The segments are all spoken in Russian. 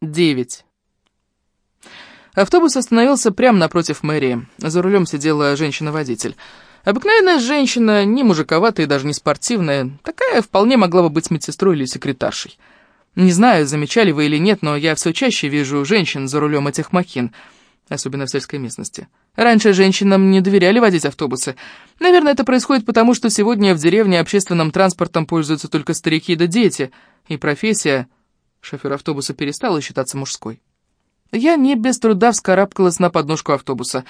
9. Автобус остановился прямо напротив мэрии. За рулем сидела женщина-водитель. Обыкновенная женщина, не мужиковатая и даже не спортивная. Такая вполне могла бы быть медсестрой или секретаршей. Не знаю, замечали вы или нет, но я все чаще вижу женщин за рулем этих махин, особенно в сельской местности. Раньше женщинам не доверяли водить автобусы. Наверное, это происходит потому, что сегодня в деревне общественным транспортом пользуются только старики да дети, и профессия шофер автобуса перестала считаться мужской. Я не без труда вскарабкалась на подножку автобуса.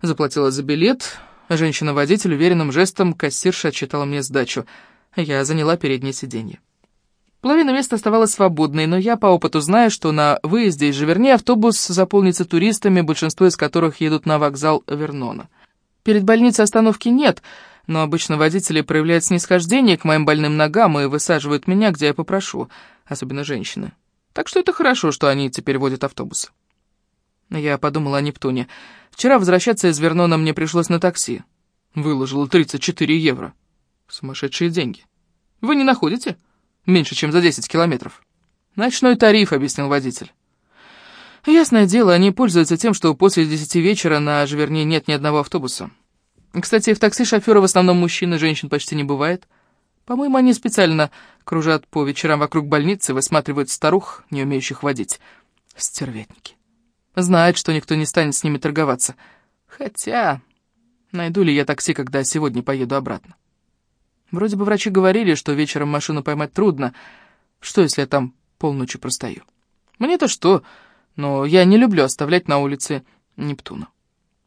Заплатила за билет. Женщина-водитель уверенным жестом кассирша отчитала мне сдачу. Я заняла переднее сиденье. Половина места оставалась свободной, но я по опыту знаю, что на выезде из Живерни автобус заполнится туристами, большинство из которых едут на вокзал Вернона. Перед больницей остановки нет, но обычно водители проявляют снисхождение к моим больным ногам и высаживают меня, где я попрошу, особенно женщины. Так что это хорошо, что они теперь водят автобус. Я подумала о Нептуне. Вчера возвращаться из Вернона мне пришлось на такси. Выложила 34 евро. Сумасшедшие деньги. Вы не находите? Меньше, чем за 10 километров. Ночной тариф, объяснил водитель. Ясное дело, они пользуются тем, что после 10 вечера на Живерне нет ни одного автобуса. Кстати, в такси шофера в основном мужчин женщин почти не бывает. По-моему, они специально кружат по вечерам вокруг больницы, высматривают старух, не умеющих водить. Стервятники. Знают, что никто не станет с ними торговаться. Хотя, найду ли я такси, когда сегодня поеду обратно? Вроде бы врачи говорили, что вечером машину поймать трудно. Что, если я там полночи простою? Мне-то что, но я не люблю оставлять на улице Нептуна.